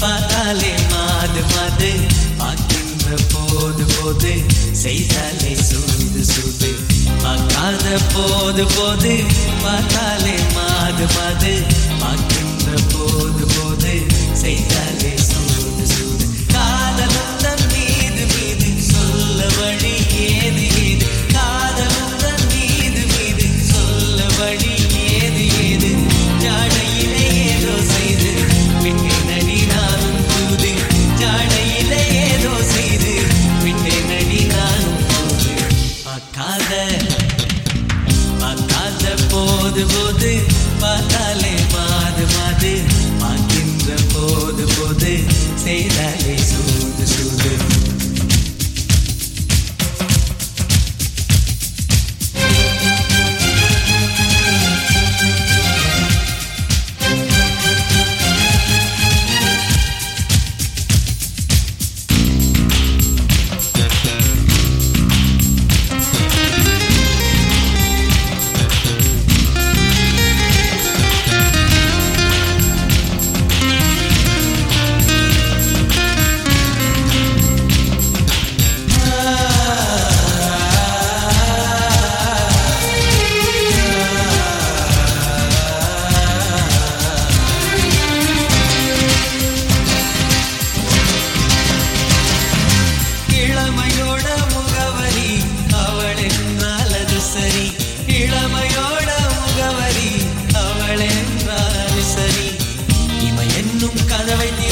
பார்த்தாலே மாது மாது பார்க்கின்ற போது போது செய்தாலே சூது சூது. பார்க்காத போது போது பார்த்தாலே மாது மாது वो दे पाताले Обманывать не